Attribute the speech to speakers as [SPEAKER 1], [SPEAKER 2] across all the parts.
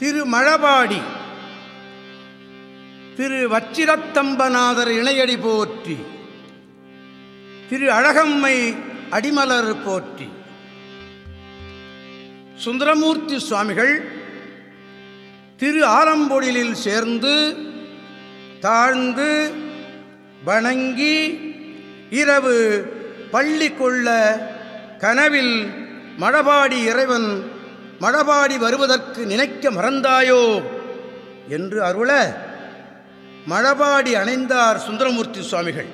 [SPEAKER 1] திரு மழபாடி திரு வச்சிரத்தம்பநாதர் இணையடி போற்றி. திரு அழகம்மை அடிமலர் போற்றி. சுந்தரமூர்த்தி சுவாமிகள் திரு ஆலம்பொழிலில் சேர்ந்து தாழ்ந்து வணங்கி இரவு பள்ளி கொள்ள கனவில் மழபாடி இறைவன் மழபாடி வருவதற்கு நினைக்க மறந்தாயோ என்று அருள மழபாடி அணைந்தார் சுந்தரமூர்த்தி சுவாமிகள்.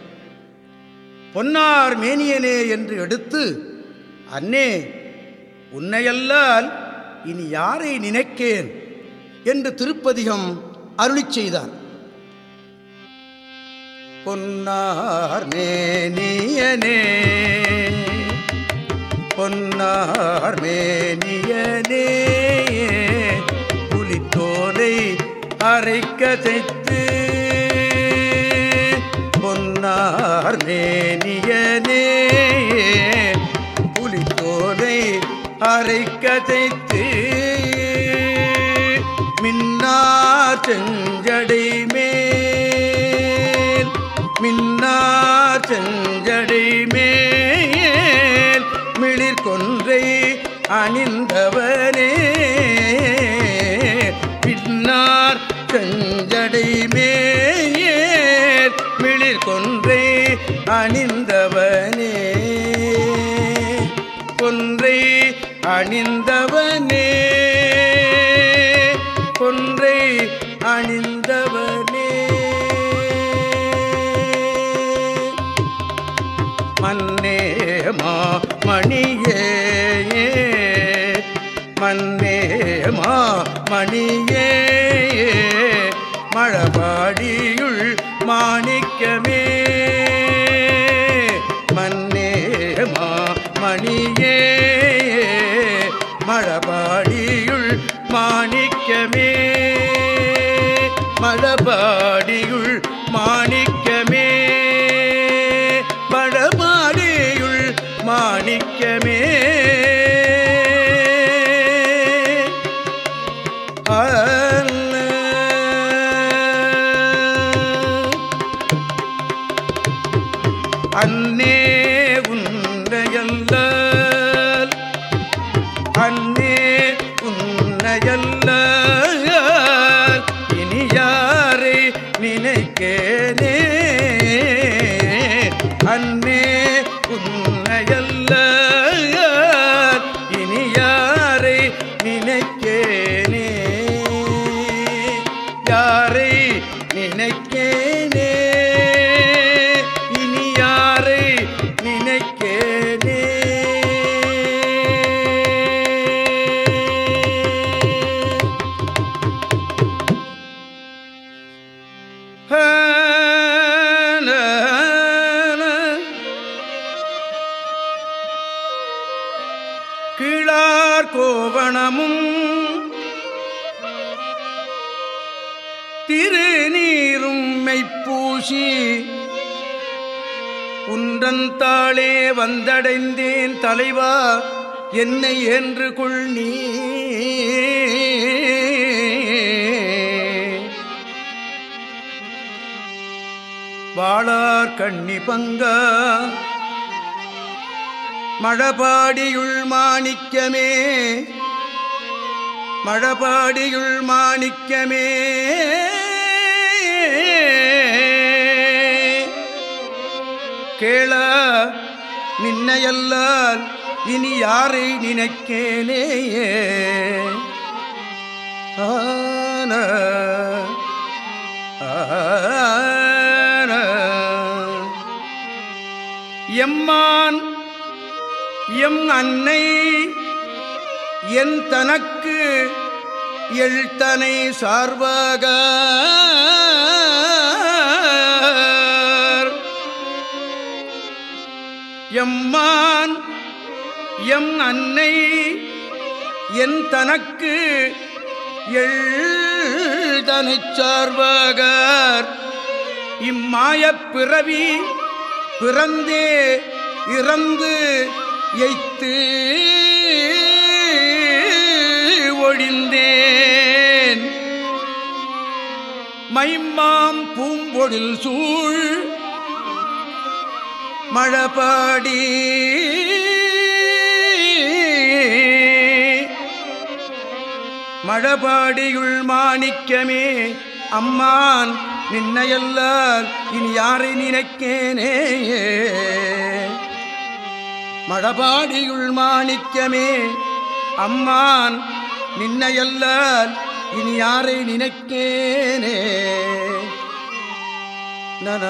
[SPEAKER 1] பொன்னார் மேனியனே என்று எடுத்து அன்னே உன்னையல்லால் இனி யாரை நினைக்கேன்? என்று திருப்பதிகம் அருளிச் செய்தார். பொன்னார் மேனியனே பொன்னார் மேனியனே புலித்தோலை அரைக்க தைத்து பொன்னார் மேனியனே புலித்தோலை அரைக்க தைத்து மின்னார் செஞ்சடை மேல் மின்னார் செஞ்ச கொன்றை அணிந்தவனே. பின்னார் கஞ்சடை மேல் மிளிர் கொன்றை மன்னே மாமணியே மழபாடியுள் மாணிக்கமே. மன்னே மாமணியே மழபாடியுள் மாணிக்கமே. மழபாடி நினைக்கேனே கீழார் கோவணமும் திருநீரும் மெய்ப்பூசி உன்றந்தாளே வந்தடைந்தேன் தலைவா என்னை என்று கொள் நீ? வாழார் கண்ணி பங்கா மழபாடியுள்மா மாணிக்கமே மழபாடியுள் மாணிக்கமே கேள நின்னையல்லால் இனி யாரை நினைக்கேனே ஆன ஆன எம்மான் எம் அன்னை என் தனக்கு எழுத்தனை சார்பாக எம்மான் எம் அன்னை என் தனக்கு எழுதனை சார்பாகார் இம்மாயப் பிறவி பிறந்தே இறந்து எய்த்து ஒழிந்தேன். மைம்மாம் பூம்பொழில் சூழ் மழபாடி. மழபாடியுள் மாணிக்கமே அம்மான் நின்னையல்லால் இனி யாரை நினைக்கேனே மழபாடியுள் மாணிக்கமே. அம்மான் நின்னையல்லால் இனி யாரை நினைக்கேனே? நன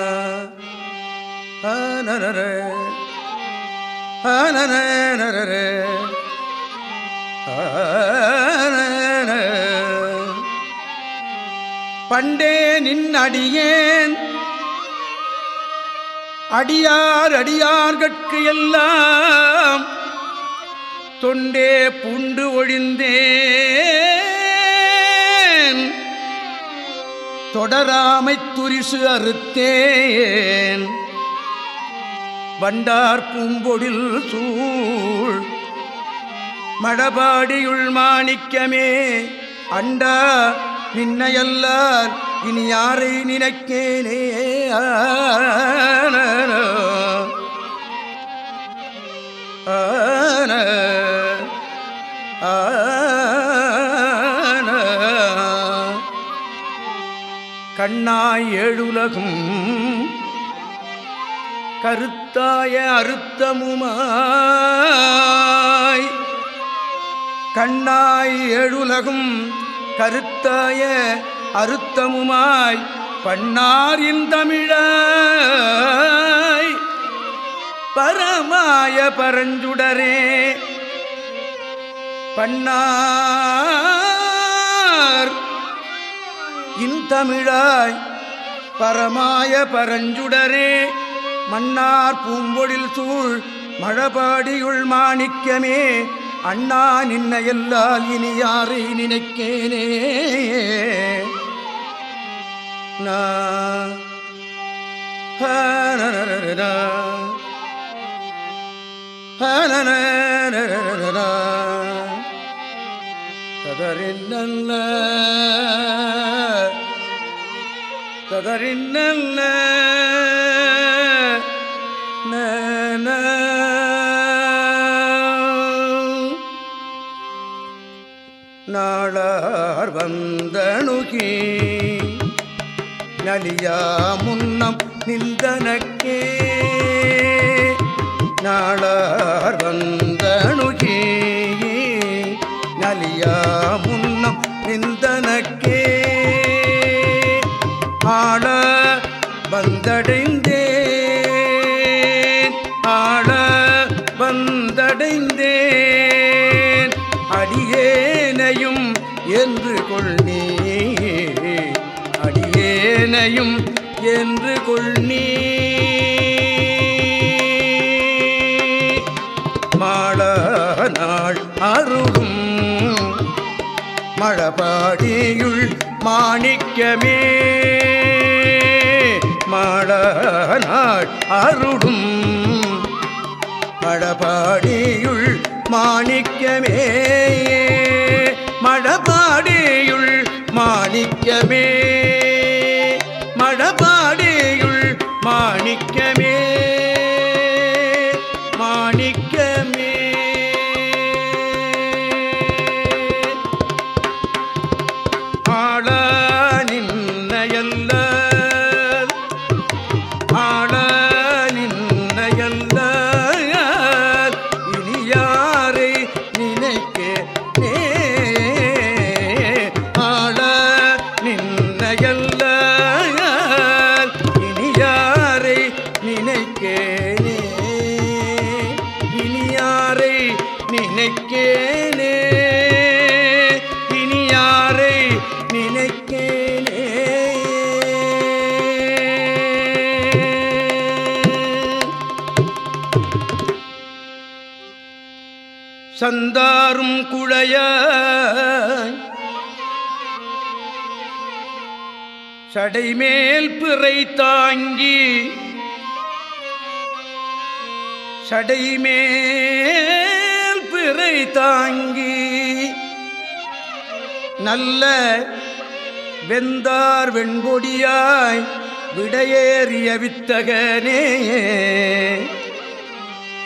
[SPEAKER 1] நரர நரர பண்டே நின் அடியேன் அடியார் அடியார்கட்கு எல்லாம் தொண்டே புண்டு ஒழிந்தேன். தொடராமை துரிசு அறுத்தேன். வண்டார் பூம்பொடில் சூழ் மழபாடியுள் மாணிக்கமே அண்டா நின்னையல்லார் இனி யாரை நினைக்கேனே? ஆன கண்ணாய் ஏழுலகும் கருத்தாய அறுத்தமுமாய் கண்ணாய் ஏழுலகும் கருத்தாய அறுத்தமுமாய் பண்ணாரின் தமிழாய். பரமாய பரஞ்சுடரே பண்ணார் இன்தமிழாய் பரமாய பரஞ்சுடரே மன்னார் பூம்பொழில் சூழ் மழபாடியுள் மாணிக்கமே அண்ணா நின்ன எல்லால் இனி யாரை நினைக்கேனே. ததறின்னல்ல ததறின்னல்ல நாளார் வந்தணுகே நலியா முன்னம் நிந்தனக்கே நாளார் வந்த மாள நாள் அருளும் மழபாடியுள் மாணிக்கமே. மாள நாள் அருளும் மழபாடியுள் மாணிக்கமே. மழபாடியுள் மாணிக்கமே. மாணிக்கமே நினைக்கேனே. இனி யாரை நினைக்கேனே. சந்தாரும் குழைய சடைமேல் பிறை தாங்கி சடைமேல் சிறை தாங்கி நல்ல வெந்தார் வெண்பொடியாய் விடையேறிய வித்தகனே.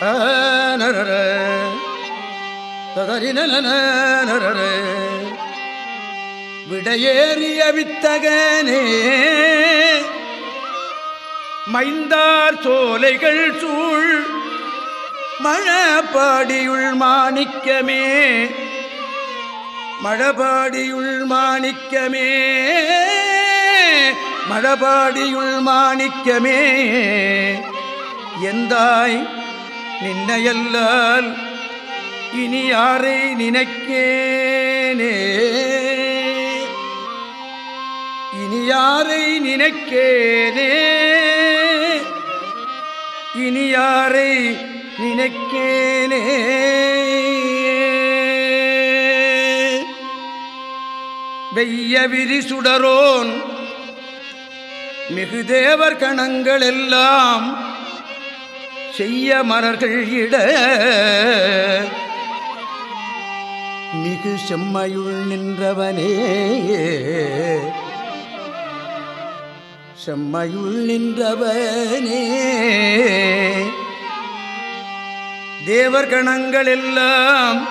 [SPEAKER 1] ஆனரர, ததரினனனரர. விடையேறிய வித்தகனே. மைந்தார் சோலைகள் சூழ் மழபாடியுள் மாணிக்கமே மழபாடியுள் மாணிக்கமே மழபாடியுள் மாணிக்கமே. எந்தாய் நின்னையல்லால் இனி யாரை நினைக்கேனே? இனி யாரை நினைக்கேனே? இனி யாரை நினைக்கேனே. வெய்ய விரி சுடரோன் மிகுதேவர் கணங்கள் எல்லாம் செய்ய மலர்கள் இட மிகு செம்மையுள் நின்றவனே. செம்மையுள் நின்றவனே. தேவர் கணங்கள் எல்லாம்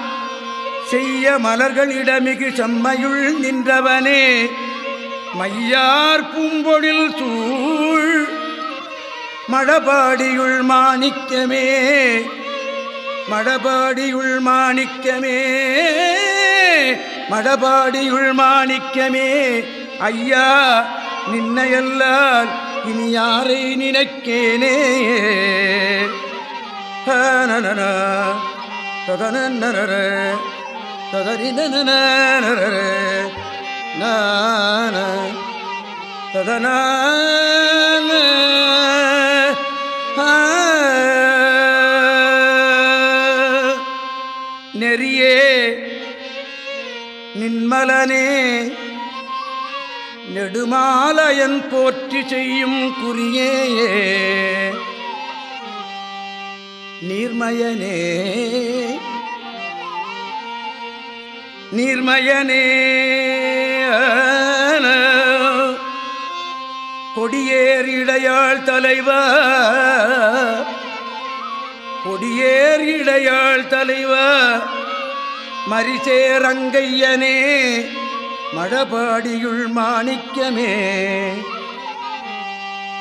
[SPEAKER 1] செய்ய மலர்களிடமிகு செம்மையுள் நின்றவனே. மையார் பூம்பொழில் சூழ் மழபாடியுள் மாணிக்கமே. மழபாடியுள் மாணிக்கமே. மடபாடியுள் மாணிக்கமே. ஐயா நின்னையல்லால் இனி யாரை நினைக்கேனே? ஹனனன, ததனனனர, ததரினனனரர, நான, நெறியே நின்மலனே நெடுமாலயன் போற்றி செய்யும் குறியே நீர்மயனே. நீர்மயனே. கொடியேர் இடையாள் தலைவா. கொடியேர் இடையாள் தலைவா. மரிசேரங்கையனே மழபாடியுள் மாணிக்கமே.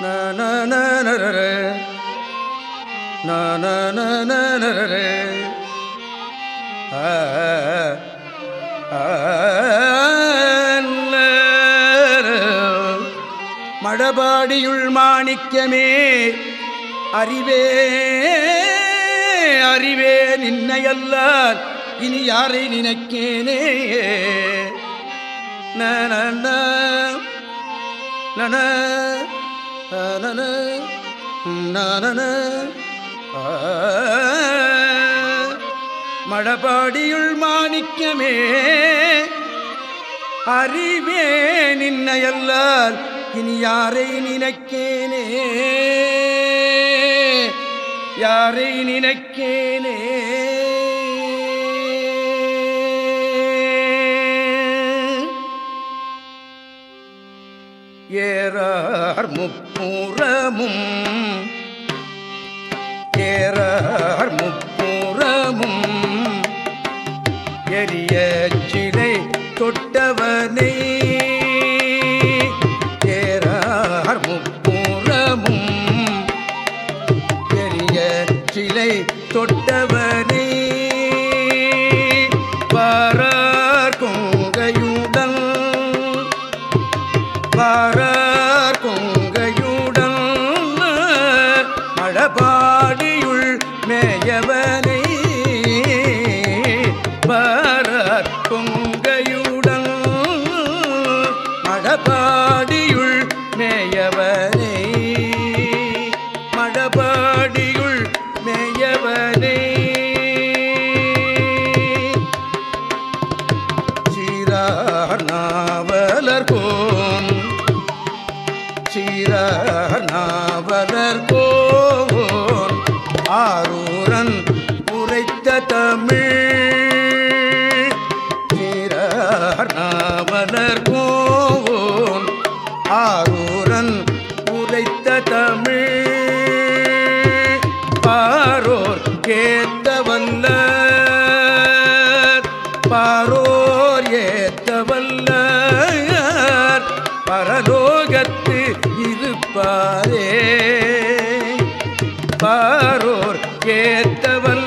[SPEAKER 1] நரர Ah, ah, ah, மழபாடியுள் மாணிக்கமே அறிவே அறிவே நின்னையல்லால் இனி யாரை நினைக்கேனே? நன நன நன நன மழபாடியுள் மாணிக்கமே அறிவே நின்னையல்லால் இனி யாரை நினைக்கேனே? யாரை நினைக்கேனே? ஏறார் முப்புறமும் ஏறார் முப்புறமும். எரிய சிலை தொட்டவனை. ஏறார் முப்புறமும். எரிய சிலை தொட்டவனை. பாரார் கொங்கையுடன். பாரார் கொங்கையுடன். மழபாடியுள் மேயவனை பாரோர் ஏத்தவன்